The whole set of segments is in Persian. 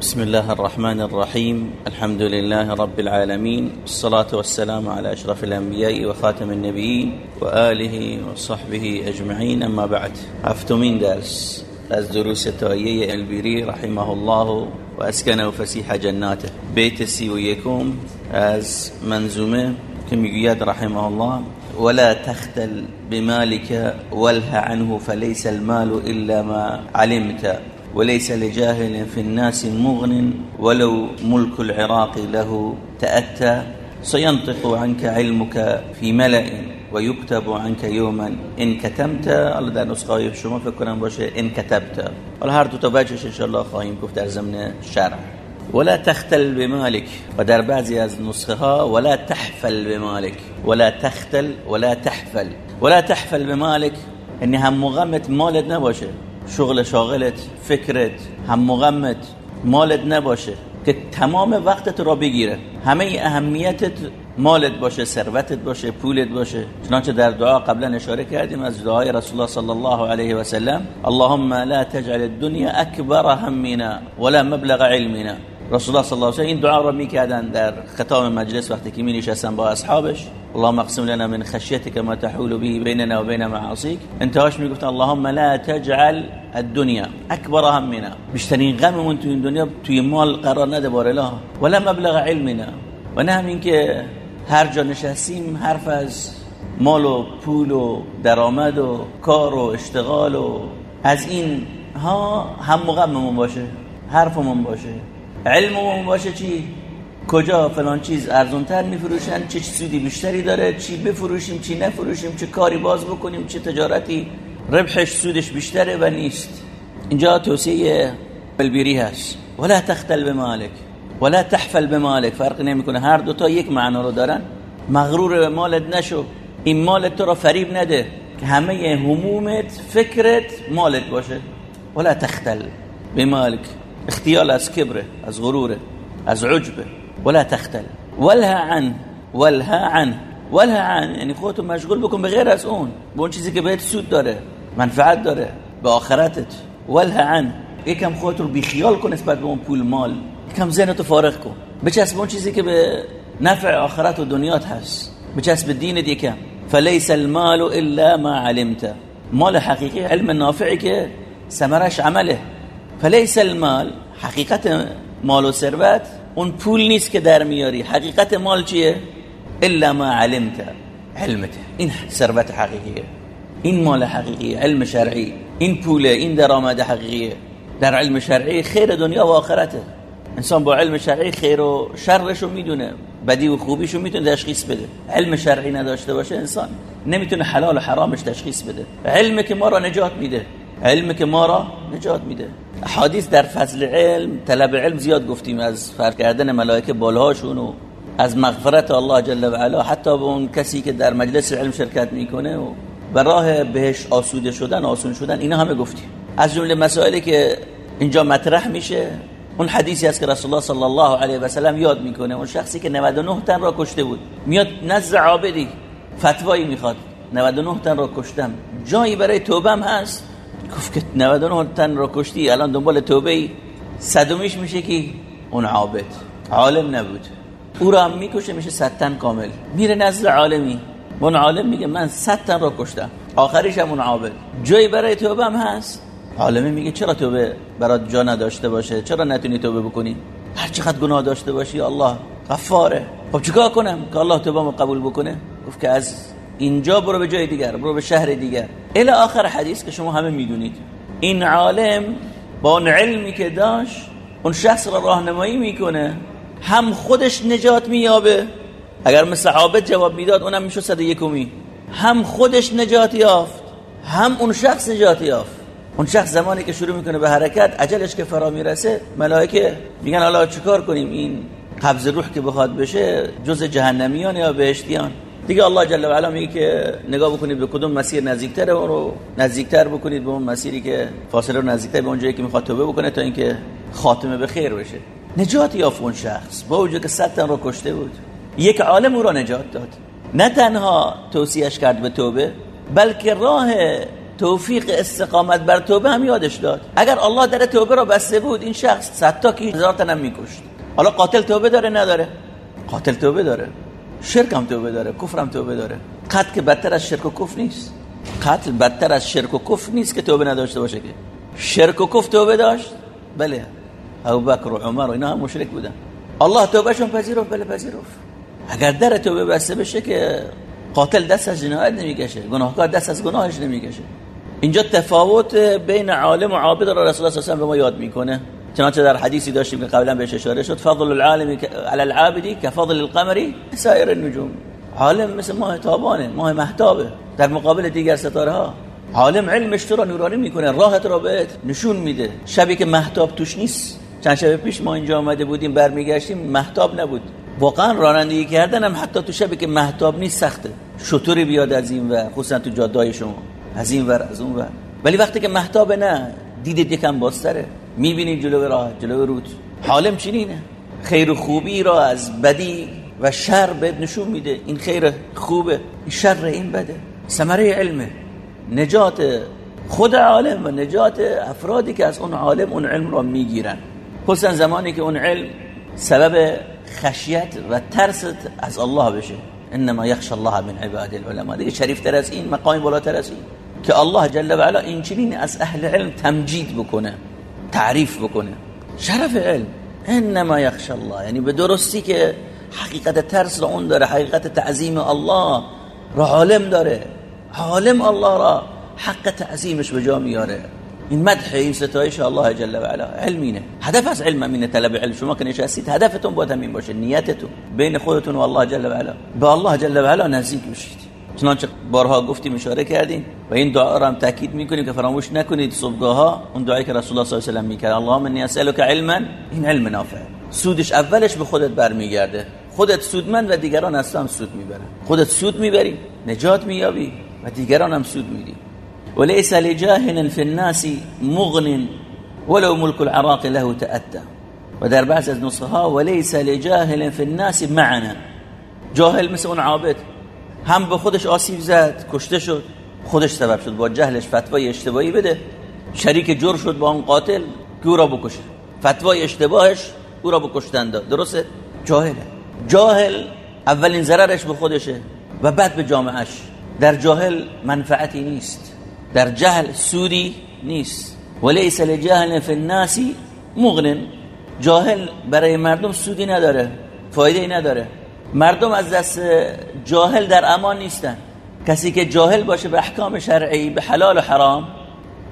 بسم الله الرحمن الرحيم. الحمد لله رب العالمين. الصلاة والسلام على أشرف الأنبياء وخاتم النبيين وآله وصحبه أجمعين. أما بعد هفتمين درس. از دروس تایه البیری رحمه الله و اسکنه فسیح جناته. بیت سی و یکم از منظومه که میگوید رحمه الله. ولا تختل بمالك وله عنه فليس المال إلا ما علمت. وليس لجاهل في الناس مغن ولو ملك العراق له تأتى سينطق عنك علمك في ملأ ويكتب عنك يوما إن كتمت. الله در نسخة شما فکر باشه إن كتبت. حالا هر دو تا وجهش إن شاء الله خواهیم گفت در ولا تختل بمالك. و در بعضی ها ولا تحفل بمالك. ولا تختل ولا تحفل. ولا تحفل بمالك. یعنی هم مغمت مالت نباشه شغل شاغلت فکرت هم مغمت مالت نباشه که تمام وقتت را بگیره. همه اهمیتت مالت باشه ثروتت باشه پولت باشه. چنانچه در دعا قبلا اشاره کردیم از دعای رسول الله صلی الله علیه و سلم اللهم لا تجعل الدنيا اکبر همنا ولا مبلغ علمنا. رسول الله صلی الله علیه و این دعا را می‌کردن در ختام مجلس وقتی که می با اصحابش. اللهم اقسم لنا من خشیتك ما تحول به بيننا وبين معاصيك انتهاش می‌گفت اللهم لا تجعل الدنيا اکبر همنا. بیشترین غممون تو این دنیا توی مال قرار نده بار الله ولا مبلغ علمنا. و نه همین هر جا نشستیم حرف از مال و پول و درآمد و کار و اشتغال و از این ها هم غممون باشه حرفمون باشه. علممون باشه چی کجا فلان چیز ارزونتر میفروشن چه سودی بیشتری داره چی بفروشیم چی نفروشیم چه کاری باز بکنیم چه تجارتی. ربحش سودش بیشتره و نیست. اینجا توصیه البیری هست. ولا تختل بمالک ولا تحفل بمالک. فرق نمی‌کنه. هر دو تا یک معنا رو دارن. مغرور مالت نشو. این مالت تو را فریب نده. که همه همومت فکرت مالت باشه. ولا تختل بمالک. اختیال از کبره از غروره از عجبه ولا تختل. ولها عن ولها عن ولها عن. یعنی خودتو مشغول بکن به غیر از اون. به اون چیزی که بهت سود داره منفعت داره به آخرتت. ولها عن. یکم خودت رو بیخیال کن نسبت به اون پول مال. یکم ذهنتو فارغ کن. بچسب اون چیزی که به نفع آخرت و دنیات هست. بچسب دینت یکم. فلیس المال الا ما علمت. مال حقیقی علم نافعی که ثمرش عمله. فلیس المال؟ حقیقت مال و ثروت اون پول نیست که در میاری. حقیقت مال چیه؟ الا ما علمت علمته این ثروت حقیقیه. این مال حقیقی علم شرعی. این پوله این درآمد حقیقیه. در علم شرعی خیر دنیا و آخرته. انسان با علم شرعی خیر و شرش رو می‌دونه. بدی و خوبیش رو می‌تونه تشخیص بده. علم شرعی نداشته باشه انسان نمی‌تونه حلال و حرامش تشخیص بده. علم که ما را نجات میده. علم که ما را نجات میده. حدیث در فضل علم طلب علم زیاد گفتیم از فرق کردن ملائکه بالهاشون و از مغفرت الله جل و علا حتی به اون کسی که در مجلس علم شرکت می‌کنه و به راه بهش آسوده شدن آسون شدن اینا همه گفتیم. از جمله مسائلی که اینجا مطرح میشه اون حدیثی است که رسول الله صلی الله علیه و سلم یاد می‌کنه. اون شخصی که 99 تن را کشته بود. میاد نزد عابدی فتوایی می‌خواد. 99 تن را کشتم جایی برای توبه هم هست. گفت که 99 تن را کشتی الان دنبال توبه ای صدومیش میشه که اون عابد. عالم نبود. او را هم می‌کشه میشه 100 تن کامل. میره نزد عالمی. اون عالم میگه من 100 تن را کشتم. آخریش هم اون عابد. جایی برای توبه هم هست. عالمی میگه چرا توبه برات جا نداشته باشه؟ چرا نتونی توبه بکنی؟ هر چقدر گناه داشته باشی الله غفاره. خب چیکار کنم که الله توبه قبول بکنه؟ گفت که از اینجا برو به جای دیگر برو به شهر دیگر. الی آخر حدیث که شما همه می‌دونید. این عالم با اون علمی که داشت اون شخص را راهنمایی می‌کنه هم خودش نجات مییابه. اگر مثل جواب می‌داد اونم می‌شد صد یکمی. هم خودش نجات یافت هم اون شخص نجات یافت. اون شخص زمانی که شروع می‌کنه به حرکت عجلش که فرا می‌رسه ملائکه میگن حالا چیکار کنیم؟ این قبض روح که بخواد بشه جز جهنمیان یا بهشتیان؟ دیگه الله جل و علا میگه که نگاه بکنید به کدوم مسیر نزدیکتره اون رو نزدیکتر بکنید به اون مسیری که فاصله رو نزدیکتر به اونجایی که می‌خواد توبه بکنه تا اینکه خاتمه به خیر بشه. نجات یافت اون شخص. با وجود که صد رو کشته بود. یک عالم او را نجات داد. نه تنها توصیهش کرد به توبه بلکه راه توفیق استقامت بر توبه هم یادش داد. اگر الله در توبه را بسته بود این شخص صد تا کی هزار میکشت. حالا قاتل توبه داره نداره؟ قاتل توبه داره. شرک هم توبه داره کفر هم توبه داره قتل که بدتر از شرک و کفر نیست. قتل بدتر از شرک و کفر نیست که توبه نداشته باشه که. شرک و کفر توبه داشت؟ بله. ابوبکر و عمر و اینا هم مشرک بودن. الله توبهشون پذیرفت بله پذیرفت. اگر در توبه بسته بشه که قاتل دست از جنایت نمی‌کشه گناهکار دست از گناهش نمی‌کشه. اینجا تفاوت بین عالم و عابد را رسول الله صلی الله علیه و به ما یاد می‌کنه. چنانچه در حدیثی داشتیم که قبلا بهش اشاره شد فضل العالم على العابد كفضل القمر سایر النجوم. عالم مثل ماه تابانه ماه محتابه در مقابل دیگر ستاره ها عالم علمش تو را نورانی می‌کنه راهت را بهت نشون میده. شبی که محتاب توش نیست. چند شب پیش ما اینجا آمده بودیم برمیگشتیم محتاب نبود. واقعا رانندگی کردن هم حتی تو شبی که محتاب نیست سخته. شطوری بیاد از این و خصوصا تو جادای شما. از این ور از اون ور. ولی وقتی که محتاب نه. دیدت یکم باستره می‌بینی جلو راه جلو رود. حالم چنینه. خیر و خوبی را از بدی و شر بهت نشون میده. این خیر خوبه این شر این بده. ثمره علمه نجات خود عالم و نجات افرادی که از اون عالم اون علم را می‌گیرن. خصوصا زمانی که اون علم سبب خشیت و ترست از الله بشه. انما یخش الله من عباد العلماء. دیگه شریف تر از این مقام بالاتر از این. که الله جل و علا این چنین از اهل علم تمجید بکنه. تعریف بکنه. شرف علم. انما یخش الله. یعنی به درستی که حقیقت ترس را اون داره حقیقت تعظیم الله را عالم داره. عالم الله را حق تعظیمش به جا میاره. این مدح این ستایش الله جل و علا. علمینه هدف از علم امینه طلب علم. شما که نشستید هدفتون باید همین باشه. نیتتون. بین خودتون و الله جل و علا. به الله جل و علا نزدیک بشید. چنانچه بارها گفتیم اشاره کردیم و این دعا را هم تاکید می‌کنیم که فراموش نکنید صبحگاه اون دعایی که رسول الله صلی الله علیه و آله می‌کرد. اللهم انی اسالک علما این علم نافع. سودش اولش به خودت برمیگرده. خودت سودمند و دیگران از هم سود می‌برن. خودت سود می‌بری نجات مییابی و دیگران هم سود میدی. وليس لجاهل في الناس مغن ولو ملك العراق له تأتى و در بعض از نسخه ها وليس لجاهل في الناس معنا جاهل مثل اون عابد. هم به خودش آسیب زد کشته شد. خودش سبب شد با جهلش فتوای اشتباهی بده. شریک جر شد با اون قاتل که او را بکشه. فتوای اشتباهش او را بکشتن داد. درسته؟ جاهله. جاهل اولین ضررش به خودشه و بعد به جامعش در جاهل منفعتی نیست. در جهل سودی نیست. ولیس لجهل فی الناس مغن جاهل برای مردم سودی نداره فایده نداره. مردم از دست جاهل در امان نیستن. کسی که جاهل باشه به احکام شرعی به حلال و حرام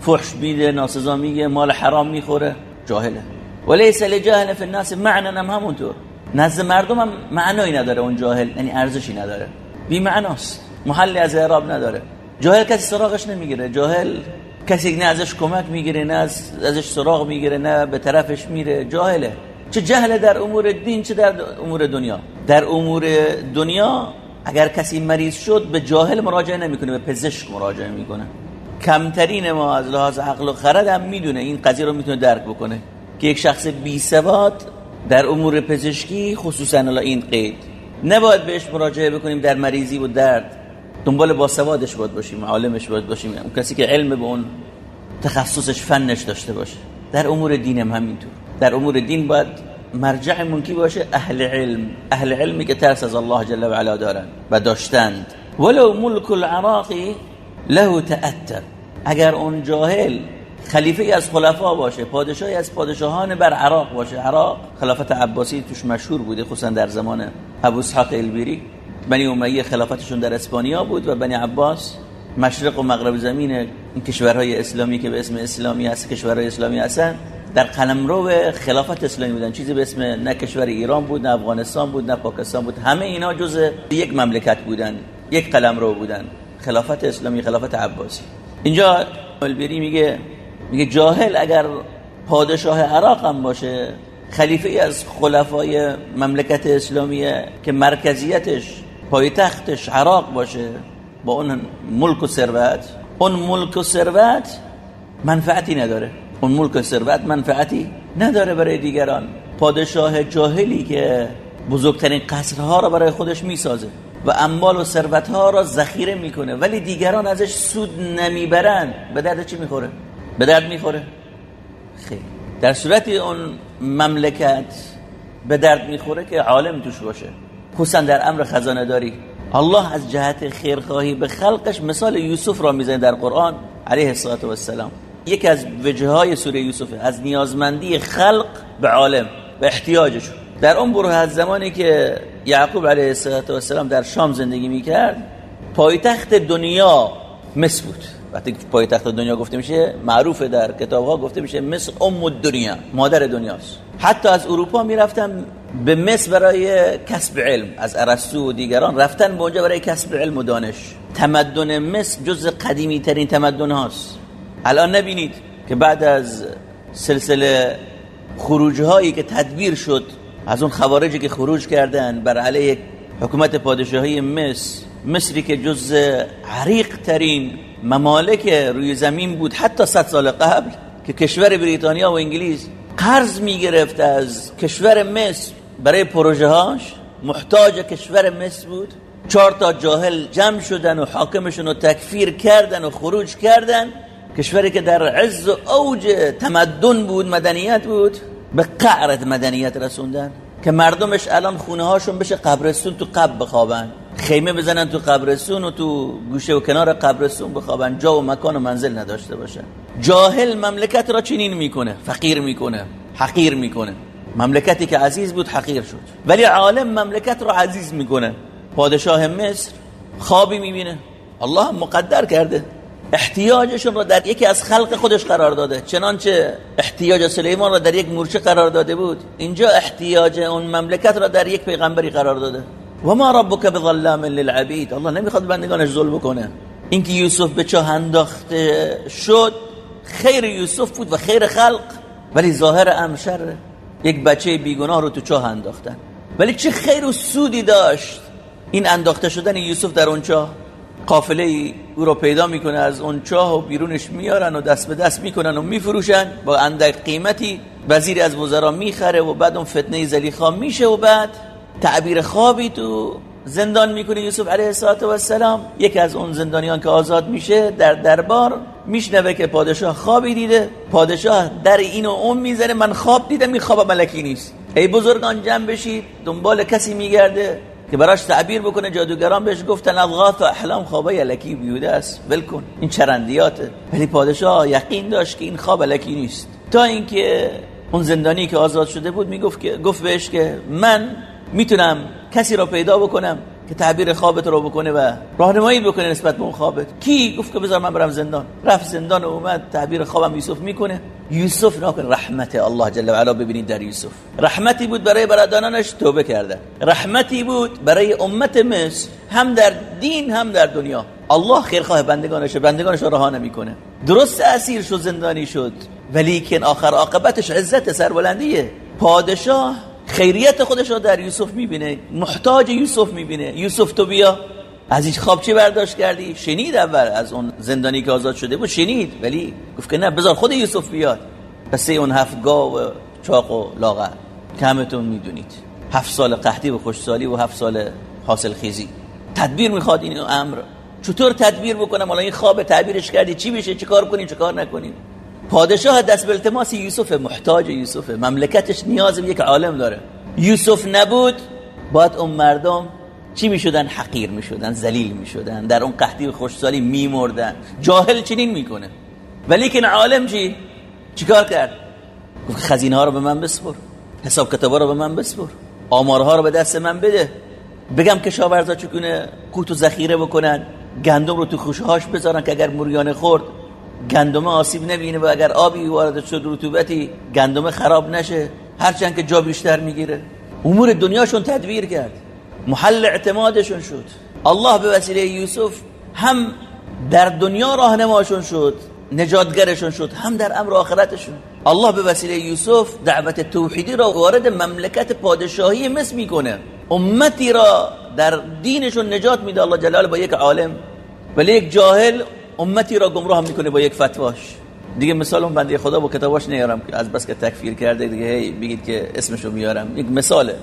فحش میده ناسزا میگه مال حرام می‌خوره جاهله. ولیس لجهل فی الناس معنا هم همونطور. نزد مردم هم معنایی نداره اون جاهل یعنی ارزشی نداره. بی معناست. محلی از اعراب نداره. جاهل کسی سراغش نمی‌گیره. جاهل کسی نه ازش کمک می‌گیره نه ازش سراغ می‌گیره نه به طرفش میره. جاهله. چه جهل در امور دین چه در امور دنیا. در امور دنیا اگر کسی مریض شد به جاهل مراجعه نمی‌کنه به پزشک مراجعه می‌کنه. کمترین ما از لحاظ عقل و خرد هم می‌دونه این قضیه رو می‌تونه درک بکنه. که یک شخص بی سواد در امور پزشکی خصوصا این قید. نباید بهش مراجعه بکنیم در مریضی و درد. دنبال باسوادش باید باشیم عالمش باید باشیم. اون کسی که علم به اون تخصصش فنش داشته باشه. در امور دین هم همینطور. در امور دین باید مرجع منکی باشه اهل علم. اهل علمی که ترس از الله جل و علا دارن و داشتند. ولو ملک العراقی له تأتر. اگر اون جاهل خلیفه از خلفا باشه پادشاهی از پادشاهان بر عراق باشه. عراق خلافت عباسی توش مشهور بوده خصوصا در زمان ابو اسحاق البیری. بنی امیه خلافتشون در اسپانیا بود و بنی عباس مشرق و مغرب زمین کشورهای اسلامی که به اسم اسلامی هست کشورهای اسلامی هستن در قلمرو خلافت اسلامی بودن. چیزی به اسم نه کشور ایران بود نه افغانستان بود نه پاکستان بود. همه اینا جز یک مملکت بودن یک قلمرو بودن. خلافت اسلامی خلافت عباسی. اینجا البری میگه میگه جاهل اگر پادشاه عراق هم باشه خلیفه از خلفای مملکت اسلامیه که مرکزیتش پایتختش عراق باشه با اون ملک و ثروت اون ملک و ثروت منفعتی نداره. اون ملک و ثروت منفعتی نداره برای دیگران. پادشاه جاهلی که بزرگترین قصرها را برای خودش می‌سازه و اموال و ثروت ها را ذخیره می‌کنه ولی دیگران ازش سود نمی‌برند به درد چی می‌خوره؟ به درد می‌خوره؟ خیلی در صورت اون مملکت به درد می‌خوره که عالم توش باشه. خصوصا در امر خزانه داری الله از جهت خیرخواهی به خلقش مثال یوسف را می‌زنه در قرآن علیه الصلاة والسلام. یکی از وجه های سوره یوسف از نیازمندی خلق به عالم به احتیاجش. در اون بروه از زمانی که یعقوب علیه السلام در شام زندگی می‌کرد پایتخت دنیا مصر بود. وقتی پایتخت دنیا گفته میشه معروف در کتاب ها گفته میشه مصر ام الدنیا مادر دنیاست. حتی از اروپا می‌رفتن به مصر برای کسب علم. از ارسطو و دیگران رفتن به اونجا برای کسب علم و دانش. تمدن مصر جز قدیمی ترین تمدن هاست الان نبینید که بعد از سلسله خروج هایی که تدبیر شد از اون خوارجی که خروج کردن بر علیه حکومت پادشاهی مصر مصری که جز عریق ترین ممالک روی زمین بود حتی صد سال قبل که کشور بریتانیا و انگلیس قرض می‌گرفت از کشور مصر برای پروژه هاش محتاج کشور مصر بود. چهار تا جاهل جمع شدن و حاکمشون رو تکفیر کردن و خروج کردن. کشوری که در عز و اوج تمدن بود مدنیت بود به قعرت مدنیت رسوندن که مردمش الان خونه هاشون بشه قبرستون تو قب بخوابن. خیمه بزنن تو قبرستون و تو گوشه و کنار قبرستون بخوابن. جا و مکان و منزل نداشته باشن جاهل مملکت را چنین می‌کنه فقیر می‌کنه حقیر می‌کنه. مملکتی که عزیز بود حقیر شد. ولی عالم مملکت را عزیز می‌کنه. پادشاه مصر خوابی می‌بینه. الله مقدر کرده. احتیاجشون را در یکی از خلق خودش قرار داده. چنانچه احتیاج سلیمان را در یک مورچه قرار داده بود اینجا احتیاج اون مملکت را در یک پیغمبری قرار داده. و ما ربک بظلام للعبید. الله نمی‌خواد بندگانش ظلم بکنه اینکه یوسف به چاه انداخته شد خیر یوسف بود و خیر خلق ولی ظاهر امر شره یک بچه بیگناه رو تو چاه انداختن. ولی چه خیر و سودی داشت این انداخته شدن یوسف در اون چاه. قافله ای او رو پیدا می‌کنه از اون چاه و بیرونش میارن و دست به دست می‌کنن و میفروشن. با اندک قیمتی وزیر از وزرا می‌خره و بعد اون فتنه زلیخا میشه و بعد تعبیر خوابی تو زندان می‌کنه یوسف علیه السلام یکی از اون زندانیان که آزاد میشه در دربار میشنوه که پادشاه خوابی دیده. پادشاه در اینو اون می‌زنه من خواب دیدم این خواب ملکی نیست. ای بزرگان جمع بشید دنبال کسی میگرده. که براش تعبیر بکنه جادوگران بهش گفتن اضغاث و احلام خوابه یلکی بیوده است. ولکن این چرندیاته. ولی پادشاه یقین داشت که این خواب یلکی نیست. تا اینکه اون زندانی که آزاد شده بود می‌گفت که گفت بهش که من می‌تونم کسی را پیدا بکنم که تعبیر خوابت رو بکنه و راهنمایی بکنه نسبت به اون خوابت. کی گفت که بذار من برم زندان؟ رفت زندان و اومد تعبیر خوابم یوسف می‌کنه. یوسف ناکن رحمت الله جل و علا ببینید در یوسف. رحمتی بود برای برادرانش توبه کرده رحمتی بود برای امت مصر هم در دین هم در دنیا. الله خیرخواه بندگانش بندگانش رو رها نمی‌کنه. درست اسیر شد زندانی شد. ولی که آخر عاقبتش عزت سربلندیه. پادشاه خیریت خودش رو در یوسف می‌بینه محتاج یوسف می‌بینه. یوسف تو بیا. از این خواب چی برداشت کردی؟ شنید اول از اون زندانی که آزاد شده بود شنید. ولی گفت که نه بذار خود یوسف بیاد. پس اون هفت گاو و چاق و لاغر. کمتون می‌دونید. هفت سال قحطی و خوشسالی و هفت سال حاصل خیزی. تدبیر می‌خواد این امر. چطور تدبیر بکنم؟ حالا این خواب تعبیرش کردی. چی بشه چه کار کنیم؟ چه کار نکنیم؟ پادشاه دست به التماس یوسف محتاج یوسف. مملکتش نیاز به یک عالم داره. یوسف نبود باید اون مردم چی می‌شدن؟ حقیر می‌شدن ذلیل می‌شدن در اون قحطی و خوشسالی میمردن. جاهل چنین می‌کنه. ولی که عالم چی؟ چیکار کرد؟ گفت خزینه ها رو به من بسپر حساب کتاب رو به من بسپر آمارها رو به دست من بده. بگم کشاورزا چگونه قوت و ذخیره بکنن. گندم رو تو خوشهاش بذارن که اگر مریان خورد گندم آسیب نبینه و اگر آبی وارد شد رطوبتی گندم خراب نشه. هرچند که جا بیشتر می‌گیره. امور دنیاشون تدبیر کرد. محل اعتمادشون شد. الله به وسیله یوسف هم در دنیا راهنماشون شد نجاتگرشون شد هم در امر آخرتشون. الله به وسیله یوسف دعوت توحیدی را وارد مملکت پادشاهی مصر می‌کنه. امتی را در دینشون نجات میده. الله جلاله با یک عالم. ولی یک جاهل امتی را گمراه می‌کنه با یک فتواش. دیگه مثال اون بنده خدا با کتاباش نیارم از بس که تکفیر کرده دیگه هی بگید که اسمشو میارم. یک مثاله.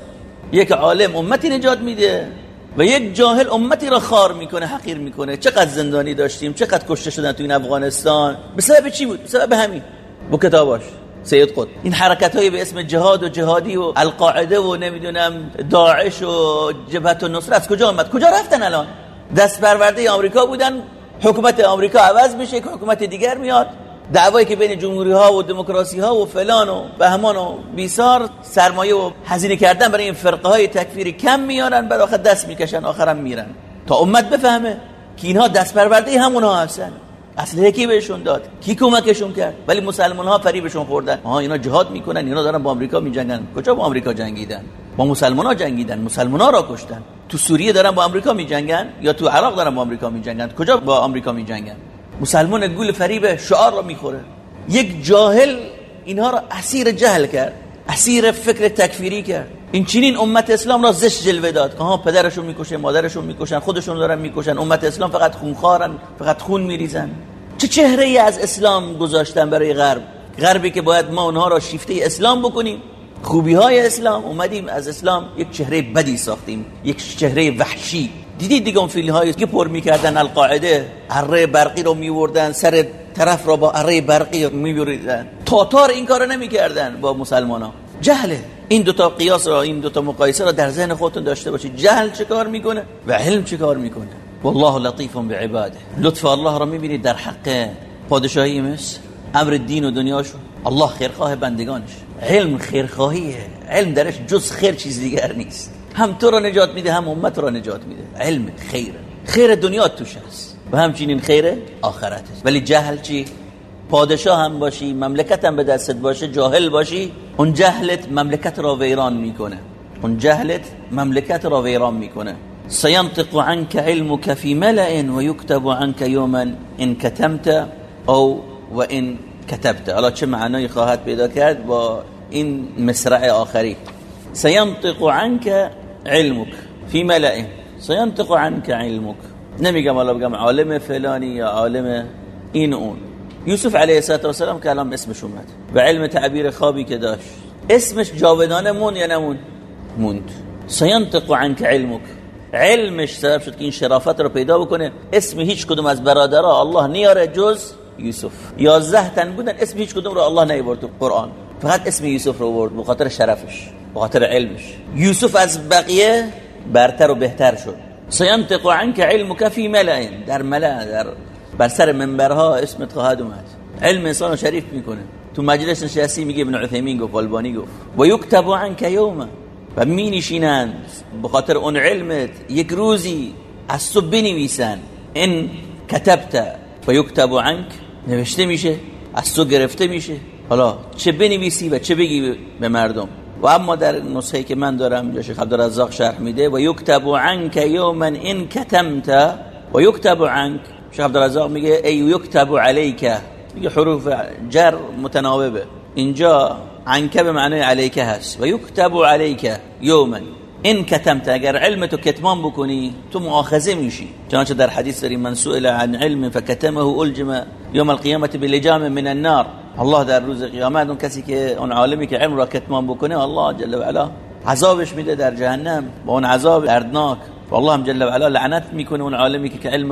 یک عالم امتی نجات میده و یک جاهل امتی را خار می‌کنه حقیر می‌کنه. چقدر زندانی داشتیم چقدر کشته شدن تو این افغانستان. به سبب چی بود؟ به سبب همین. با کتاباش. سید قطب. این حرکت های به اسم جهاد و جهادی و القاعده و نمی‌دونم داعش و جبهت و نصر از کجا آمد؟ کجا رفتن الان؟ دست پرورده آمریکا بودن. حکومت آمریکا عوض میشه که حکومت دیگر میاد. دعوایی که بین جمهوری ها و دموکراسی ها و فلان و بهمان و بیسار سرمایه و هزینه کردن برای این فرقه های تکفیری کم میارن بعد آخر دست می‌کشن آخرم میرن. تا امت بفهمه که اینها دست پرورده همونها هستن. اصل کی بهشون داد. کی کمکشون کرد؟ ولی مسلمان ها فریبشون خوردن. آها اینا جهاد می‌کنن اینا دارن با آمریکا میجنگن. کجا با آمریکا جنگیدن؟ با مسلمان ها جنگیدن مسلمان ها را کشتن. تو سوریه دارن با آمریکا میجنگن یا تو عراق دارن با آمریکا میجنگن؟ کجا با آمریکا میجنگن؟ مسلمان گول فریب شعار را می‌خوره. یک جاهل اینها را اسیر جهل کرد اسیر فکر تکفیری کرد. این چنین امت اسلام را زش جلوه داد. که ها پدرشون می‌کشن مادرشون می‌کشن خودشون دارن می‌کشن. امت اسلام فقط خونخوارن فقط خون میریزن. چه چهره ای از اسلام گذاشتن برای غرب؟ غربی که باید ما اونها را شیفته اسلام بکنیم. خوبی های اسلام اومدیم از اسلام یک چهره بدی ساختیم یک چهره وحشی. دیدید دیگه اون فیلم هایی که پر می‌کردن القاعده؟ اره برقی رو میوردن سر طرف را با اره برقی میبریدن. تاتار این کارو نمی‌کردن با مسلمان ها جهله. این دوتا قیاس را این دوتا مقایسه را در ذهن خودتون داشته باشید. جهل چه کار می‌کنه و علم چه کار می‌کنه؟ والله لطیف بعباده. لطف الله را می‌بینید در حق پادشاهی مصر. امر دین و دنیاشو الله خیرخواه بندگانش. علم خیرخواهیه. علم درش جز خیر چیز دیگر نیست. هم تو را نجات میده هم امت را نجات میده. علم خیره. خیر دنیا توش هست و همچنین خیر آخرت ولی جهل چی؟ پادشاه هم باشی مملکت هم به دستت باشه جاهل باشی اون جهلت مملکت را ویران می‌کنه. اون جهلت مملکت را ویران می‌کنه. سينطق عنك علمك في ملأ ويكتب عنك يوما ان كتمت او وان كتبت حالا چه معنایی خواهد پیدا کرد با این مصرع آخری؟ سينطق عنك علمك في ملأ. سينطق عنك علمك نمیگم حالا بگم عالم فلانی یا عالم این اون. یوسف علیه السلام که الان اسمش اومد و علم تعبیر خوابی که داشت. اسمش جاودانه مون یا نمون موند. سینطق عنك علمك علمش سبب شد که این شرافت رو پیدا بکنه. اسم هیچ کدوم از برادرها الله نیاره جز یوسف. یازده تن بودن اسم هیچ کدوم رو الله نیورد تو قرآن. فقط اسم یوسف رو برد به خاطر شرفش به خاطر علمش. یوسف از بقیه برتر و بهتر شد. سینطق عنك علمك في ملأ در ملأ در بر سر منبرها اسمت خواهد اومد. علم انسان شریف می‌کنه. تو مجلس نشستی میگه ابن عثیمین گفت البانی گفت. و یکتب عنك یوما و می نشینند به اون علمت. یک روزی از تو بنویسن. ان کتبت و یکتب عنك نوشته میشه از تو گرفته میشه. حالا چه بنویسی و چه بگی به مردم. و اما در نسخه که من دارم شیخ عبدالرزاق شرح میده و یکتب عنك یوما ان کتمت. و یکتب عنك شیخ عبدالرزاق میگه ای یکتب علیک. میگه حروف جر متناوبه. اینجا عنکه به معنی علیکه هست. و یکتب علیک یوما. این کتمت اگر علمتو کتمان بکنی تو مؤاخذة میشی چنانچه در حدیث داریم من سئل عن علم فکتمه ألجم یوم القیامه بلجام من النار. الله در روز قیامت أون کسی که أون عالمی که علم را کتمان بکنه الله جل و علا عذابش میده در جهنم. با اون عذاب دردناک. والله جل وعلا لعنت میکنه اون عالمی که علم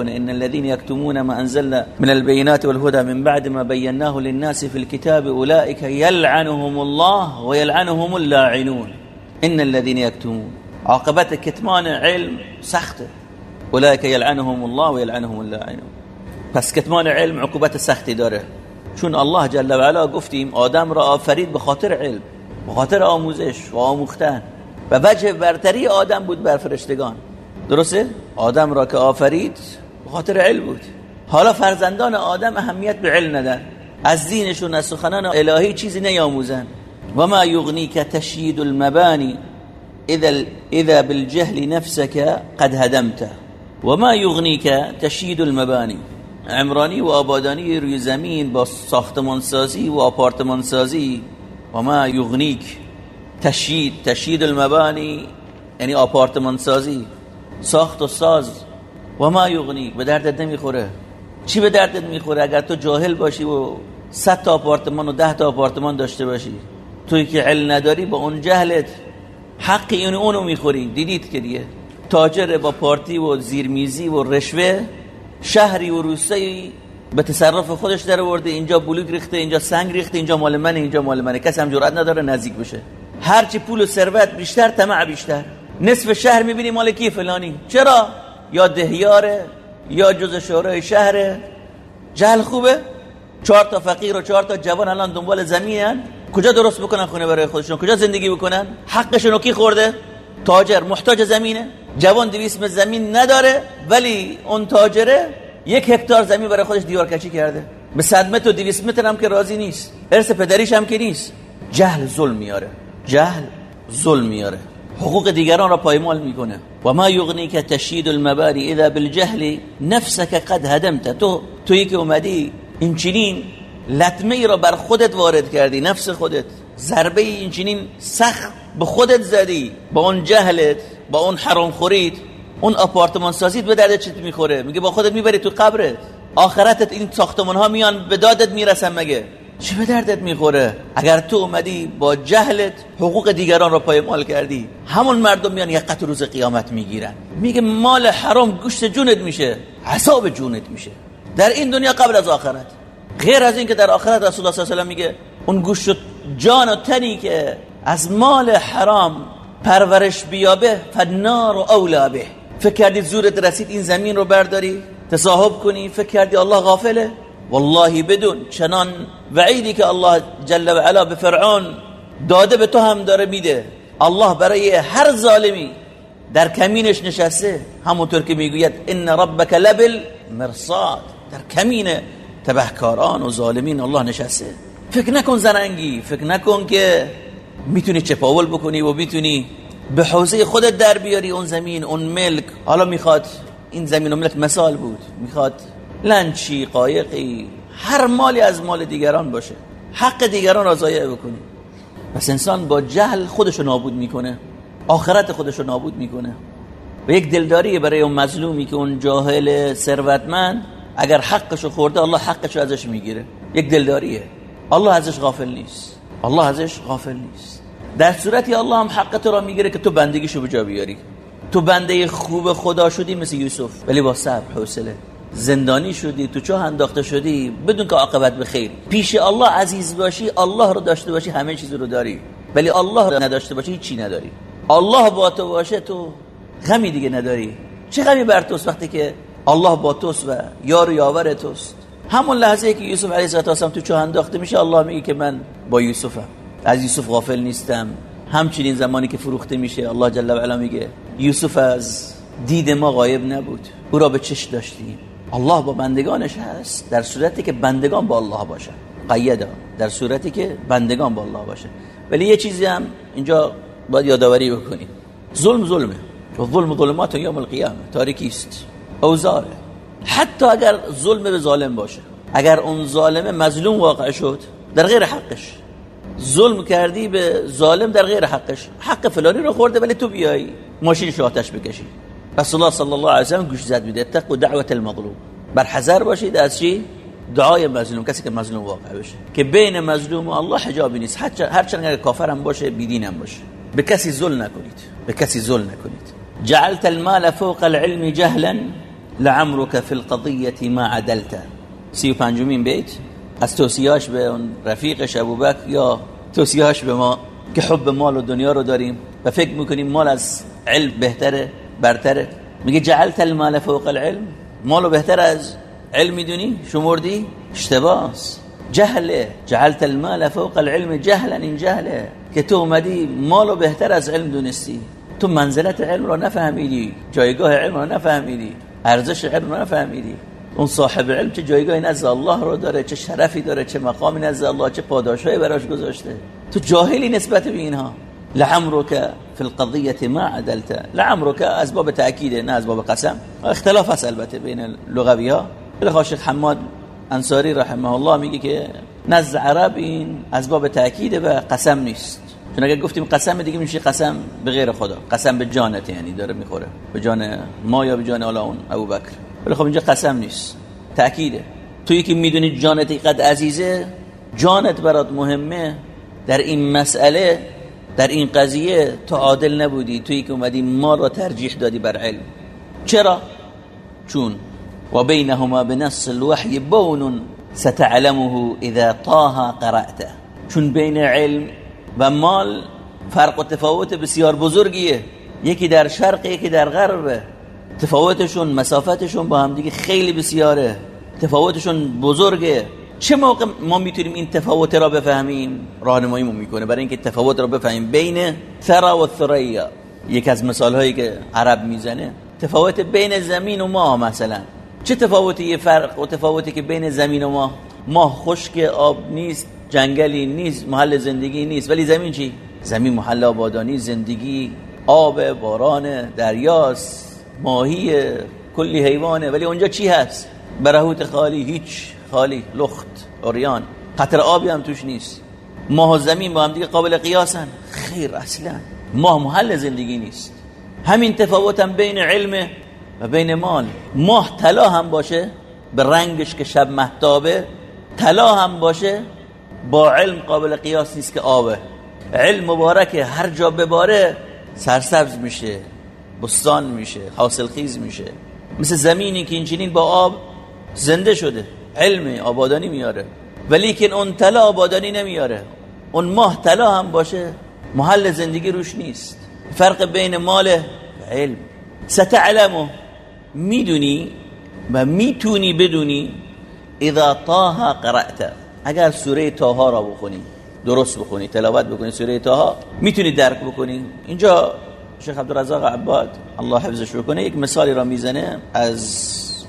إن الذين يكتمون ما أنزلنا من البينات والهدى من بعد ما بيناه للناس في الكتاب أولئك يلعنهم الله ويلعنهم اللاعنون. ان الذين يكتمون. عاقبت کتمان علم سخته اولئك يلعنهم الله ويلعنهم اللاعنون پس کتمان علم عقوبت سختی داره. چون الله جل و علا گفتیم آدم را آفرید به خاطر علم به خاطر آموزش و آموختن. و وجه برتری آدم بود بر فرشتگان. درسته؟ آدم را که آفرید به خاطر علم بود. حالا فرزندان آدم اهمیت به علم ندن. از دینشون از سخنان الهی چیزی نیاموزن. و ما یغنیک تشیید المبانی اذا, اذا بالجهل نفسك قد هدمته و ما یغنیک تشیید المبانی عمرانی و آبادانی روی زمین با ساختمان سازی و آپارتمان سازی. و ما یغنیک تشیید تشیید المبانی یعنی آپارتمان سازی. ساخت و ساز. و ما یغنی به دردت نمی‌خوره. چی به دردت می‌خوره؟ اگر تو جاهل باشی و صد تا آپارتمان و ده تا آپارتمان داشته باشی. توی که علم نداری با اون جهلت. حق این اونو می‌خوری. دیدید که دیگه. تاجر با پارتی و زیرمیزی و رشوه شهری و روستایی به تصرف خودش در ورده اینجا بلوک ریخته اینجا سنگ ریخته اینجا مال منه اینجا مال منه. کسی هم جرئت نداره نزدیک بشه. هرچی پول و ثروت بیشتر طمع بیشتر. نصف شهر می‌بینی مال کی فلانی. چرا؟ یا دهیاره یا جز شورای شهره. جهل خوبه. چهار تا فقیر و چهار تا جوان الان دنبال زمینن کجا درست بکنن خونه برای خودشون؟ کجا زندگی بکنن؟ حقشون کی خورده؟ تاجر محتاج زمینه. جوان دویست زمین نداره ولی اون تاجره یک هکتار زمین برای خودش دیوار کچی کرده. به صد متر و دویست متر هم که راضی نیست. ارث پدریش هم که نیست. جهل ظلم میاره. جهل ظلم میاره. حقوق دیگران را پایمال می‌کنه. و ما یغنی که تشید المباری اذا بالجهل نفسك قد هدمت. تو تویی که اومدی این چنین لطمه ای را بر خودت وارد کردی نفس خودت. ضربه این چنین سخت به خودت زدی. با اون جهلت با اون حرام خورید اون آپارتمان سازید به درد چت می‌خوره. میگه با خودت می‌بری تو قبرت. آخرتت این ساختمان ها میان به دادت می‌رسن مگه؟ چه به دردت می‌خوره؟ اگر تو اومدی با جهلت حقوق دیگران را پایمال کردی همون مردم میان یک قطع روز قیامت می‌گیرن. میگه مال حرام گوشت جونت میشه حساب جونت میشه. در این دنیا قبل از آخرت. غیر از این که در آخرت رسول الله صلی الله علیه و میگه اون گوشت جان و تنی که از مال حرام پرورش بیابه فنار و اولا به. فکر کردید زورت رسید این زمین رو برداری تصاحب کنی فکر کردی الله غافله؟ والله بدون. چنان وعیدی که الله جل و علا به فرعون داده به تو هم داره میده. الله برای هر ظالمی در کمینش نشسته. همونطور که می‌گوید ان ربک لبل مرصاد در کمین تبهکاران و ظالمین الله نشسته. فکر نکن زرنگی فکر نکن که می‌تونی چپاول بکنی و می‌تونی به حوزه خودت در بیاری اون زمین اون ملک. حالا می‌خواد این زمین و ملک مثال بود. می‌خواد لنچی قایقی هر مالی از مال دیگران باشه. حق دیگران را ضایع بکنی. پس انسان با جهل خودشو نابود می‌کنه. آخرت خودشو نابود می‌کنه. و یک دلداری برای اون مظلومی که اون جاهل ثروتمند اگر حقشو خورده الله حقشو ازش می‌گیره. یک دلداریه. الله ازش غافل نیست. الله ازش غافل نیست. در صورتی الله هم حق تو را می‌گیره که تو بندگیشو به جا بیاری. تو بنده خوب خدا شدی مثل یوسف ولی با صبر حوصله. زندانی شدی تو چاه انداخته شدی بدون که عاقبت به خیر. پیش الله عزیز باشی الله رو داشته باشی همه چیز رو داری. ولی الله رو نداشته باشی هیچی نداری. الله با تو باشه تو غمی دیگه نداری. چه غمی بر توست وقتی که الله با توست و یار و یاور توست. همون لحظه که یوسف علیه السلام تو چاه انداخته میشه الله میگه که من با یوسفم. از یوسف غافل نیستم. همچنین زمانی که فروخته میشه الله جل و علا میگه یوسف از دید ما غایب نبود. او را به چش داشتیم. الله با بندگانش هست در صورتی که بندگان با الله باشن قیدا در صورتی که بندگان با الله باشه. ولی یه چیزی هم اینجا باید یادآوری بکنیم. ظلم ظلمه. و ظلم ظلمات یوم القیامه. تاریکی است. اوزاره. حتی اگر ظلم به ظالم باشه. اگر اون ظالم مظلوم واقع شد در غیر حقش. ظلم کردی به ظالم در غیر حقش. حق فلانی رو خورده ولی تو بیایی ماشین آتش بکشی. رسول الله صلی الله علیه و سلم گوش زد میده اتقوا دعوت المظلوم. بر حذر باشید از چی؟ دعای مظلوم کسی که مظلوم واقع بشه. که بین مظلوم و الله حجابی نیست. هر اگر کافر هم باشه بیدین هم باشه. به کسی ظلم نکنید. به کسی ظلم نکنید. جعلت المال فوق العلم جهلا لعمرك في القضية ما عدلت. سی و پنجمین بیت؟ از توصیهاش به اون رفیقش ابوبکر یا توصیهاش به ما که حب مال و دنیا رو داریم و فکر می‌کنیم مال از علم بهتره برتره. میگه جعلت المال فوق العلم؟ مالو بهتر از علم می‌دونی؟ شمردی؟ اشتباس. جهله. جعلت المال فوق العلم جهلا این جهله. که تو اومدی مالو بهتر از علم دونستی. تو منزلت علم رو نفهمیدی. جایگاه علم رو نفهمیدی. ارزش علم نفهمیدی. اون صاحب علم چه جایگاهی نزد الله رو داره چه شرفی داره چه مقامی نزد الله چه پاداشایی براش گذاشته. تو جاهلی نسبت به اینها. لعمرك في القضية ما عدلت. لعمرك اسباب تأكيد نه اسباب قسم. اختلاف هست البته بین لغوی ها شیخ حماد انصاری رحمه الله میگه که نزد عرب این اسباب تأکید و قسم نیست. چون اگر گفتیم قسم دیگه میشه قسم به غیر خدا. قسم به جانت یعنی داره می‌خوره. به جان ما یا به جان اون ابو بکر ولی خب اینجا قسم نیست. تأکیده. تویی که می‌دونی جانت قد عزیزه جانت برات مهمه. در این مسئله در این قضیه تو عادل نبودی. توی که اومدی مال را ترجیح دادی بر علم. چرا؟ چون و بینهما بنص الوحی بون ستعلمه اذا طاها قرأته. چون بین علم و مال فرق و تفاوت بسیار بزرگیه. یکی در شرق یکی در غربه. تفاوتشون مسافتشون با هم دیگه خیلی بسیاره. تفاوتشون بزرگه. چه موقع ما می‌تونیم این تفاوت را بفهمیم؟ راهنماییمون می‌کنه. برای اینکه تفاوت را بفهمیم بین ثرا و ثریا. یک از مثال هایی که عرب می‌زنه تفاوت بین زمین و ماه مثلا. چه تفاوتی؟ فرق و تفاوتی که بین زمین و ماه ماه خشک آب نیست جنگلی نیست محل زندگی نیست. ولی زمین چی؟ زمین محل آبادانی زندگی آب باران دریاست ماهی کلی حیوانه. ولی اونجا چی هست؟ برهوت خالی هیچ خالی لخت اوریان قطر آبی هم توش نیست. ماه و زمین با هم دیگه قابل قیاسن. خیر اصلا. ماه محل زندگی نیست. همین تفاوت هم بین علم و بین مال. ماه طلا هم باشه به رنگش که شب محتابه طلا هم باشه با علم قابل قیاس نیست که آبه. علم مبارکه. هر جا بباره سرسبز میشه بستان میشه حاصل خیز میشه. مثل زمینی که اینچنین با آب زنده شده. علم آبادانی میاره. ولی که اون طلا آبادانی نمیاره. اون ماه طلا هم باشه محل زندگی روش نیست. فرق بین مال و علم. ستعلمو می‌دونی و می‌تونی بدونی اذا طاها قرأت اگر سوره تاها را بخونی درست بخونی تلاوت بکنی سوره تاها می‌تونی درک بکنی. اینجا شیخ عبدالرزاق عباد الله حفظش بکنه یک مثالی را می‌زنه. از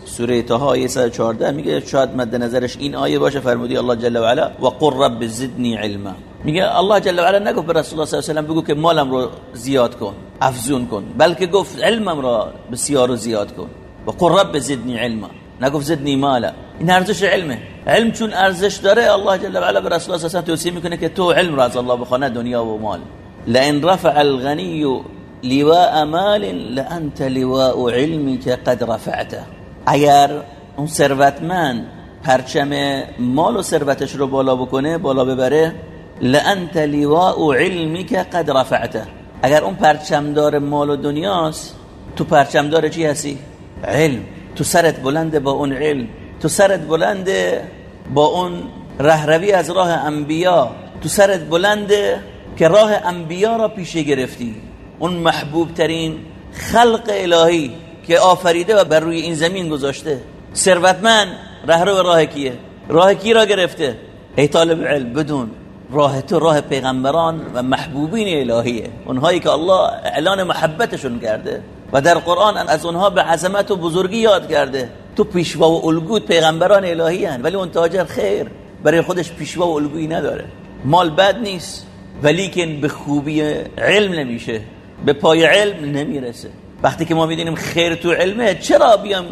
سوره تاها آیه 114 میگه شاید مد نظرش این آیه باشه فرمودی الله جل و علا و قر رب زدنی علما. میگه الله جل و علا نگفت به رسول الله صلی الله علیه و بگو که مالم رو زیاد کن افزون کن بلکه گفت علمم را بسیار زیاد کن. و قر رب زدنی علما. نگفت زدنی مالا. این ارزش علمه. علم چون ارزش داره الله جل و علا به رسول الله صلی توصیه می‌کنه که تو علم را از الله بخونه دنیا و مال. لئن رفع الغنی لواء مال لانت لواء علمك قد رفعته. اگر اون ثروتمند پرچم مال و ثروتش رو بالا بکنه بالا ببره لانت لواء علمك قد رفعته. اگر اون پرچمدار مال و دنیاست تو پرچمدار چی هستی؟ علم. تو سرت بلنده با اون علم. تو سرت بلنده با اون رهروی از راه انبیا. تو سرت بلنده که راه انبیا را پیشه گرفتی. اون محبوب ترین خلق الهی که آفریده و بر روی این زمین گذاشته. ثروتمند رهرو راه کیه؟ راه کی را گرفته؟ ای طالب علم بدون راه تو راه پیغمبران و محبوبین الهیه. اونهایی که الله اعلان محبتشون کرده و در قرآن از اونها به عظمت و بزرگی یاد کرده. تو پیشوا و الگوت پیغمبران الهی هن ولی اون تاجر خیر. برای خودش پیشوا و الگویی نداره. مال بد نیست ولی که به خوبی علم نمیشه. به پای علم نمی‌رسه. وقتی که ما می‌دونیم خیر تو علمه چرا بیام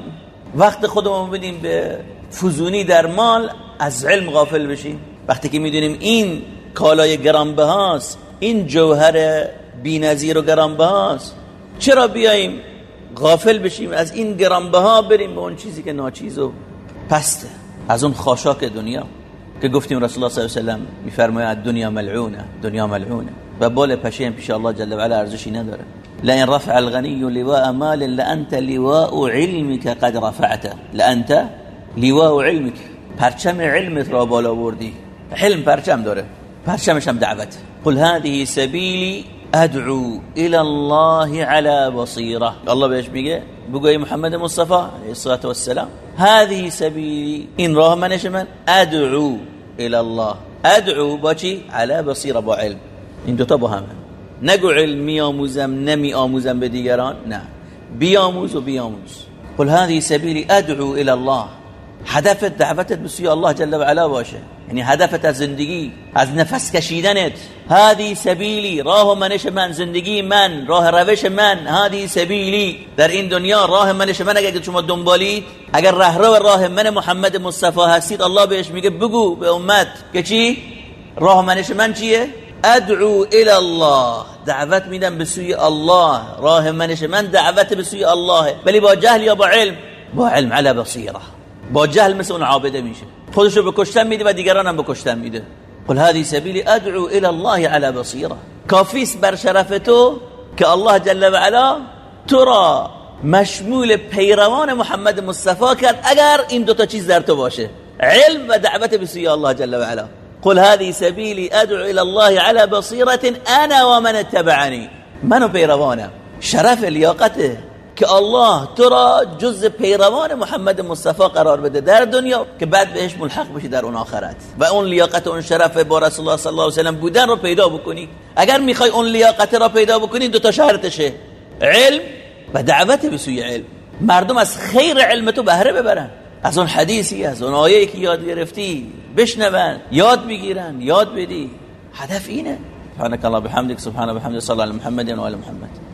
وقت خودمون بدیم به فزونی در مال از علم غافل بشیم؟ وقتی که می‌دونیم این کالای گرانبهاست این جوهر بی‌نظیر و گرانبهاست چرا بیایم غافل بشیم از این گرانبها بریم به اون چیزی که ناچیز و پسته. از اون خاشاک دنیا که گفتیم رسول الله صلی الله علیه و سلم میفرماید دنیا ملعونه دنیا ملعونه. و بال پشه پیش الله جل و علا ارزشی نداره. لئن رفع الغني لواء مال لانت لواء علمك قد رفعته لانت لواء علمك پرچم علمت را بالا بردی علم پرچم داره. پرچمش هم دعوت. قل هذه سبیلی ادعو الى الله على بصيره الله بهش میگه بگوی محمد مصطفى علیه الصلاه والسلام هذه سبیلی این راه منش من؟ ادعو الى الله. ادعو با على بصيره با علم. این دوتا با همه. نگو علم میآموزم نمی آموزم به دیگران؟ نه. بیاموز و بیاموز. قل هذه سبیلی ادعو الى الله. هدف دعوتت به سوی الله جل و علا باشه. یعنی هدفت از زندگی از نفس کشیدنت. هذه سبیلی راه و منش من زندگی من راه روش من. هذه سبیلی. در این دنیا راه منش من اگر شما دنبالید اگر رهرو راه من محمد مصطفی هستید الله بهش میگه بگو به امت که چی؟ راه منش من چیه؟ ادعو الى الله. دعوت میدم به سوی الله. راه منش من دعوت به سوی الله. ولی با جهل یا با علم؟ با علم على بصیره با جهل مثل اون عابده میشه. خودشو به کشتن میده و دیگران هم به کشتن میده. قل هذه سبیلی ادعو الى الله على بصیره کافیست بر شرف تو که الله جل و علا تو را مشمول پیروان محمد مصطفی کرد اگر این دوتا چیز در تو باشه. علم و دعوت به سوی الله جل و علا. قل هذه سبیلی ادعو الى الله على بصیرة انا ومن اتبعنی. منو پیروانم. شرف لیاقته. که الله تو را جز پیروان محمد مصطفی قرار بده در دنیا که بعد بهش ملحق بشی در اون آخرت. و اون لیاقت اون شرف با رسول الله صلی الله علیه و سلم بودن رو پیدا بکنی. اگر می‌خوای اون لیاقت را پیدا بکنی دو تا شرطشه علم و دعوت به سوی علم. مردم از خیر علم تو بهره ببرن. از اون حدیثی از اون آیه که یاد گرفتی بشنون یاد بگیرن یاد بدی. هدف اینه. سبحانك الله بحمدك سبحان بحمد صلى على محمد وعلى محمد.